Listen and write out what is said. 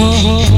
Oh.